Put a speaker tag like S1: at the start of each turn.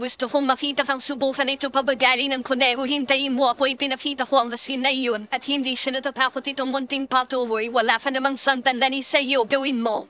S1: Gusto kong makita kang subukan ito pabagari ng kuneho. Hintayin mo ako ipinakita ko ang vaccine na iyon. At hindi siya natatakot itong munting patuloy. Wala ka namang santan santanlani sa iyo. Gawin mo.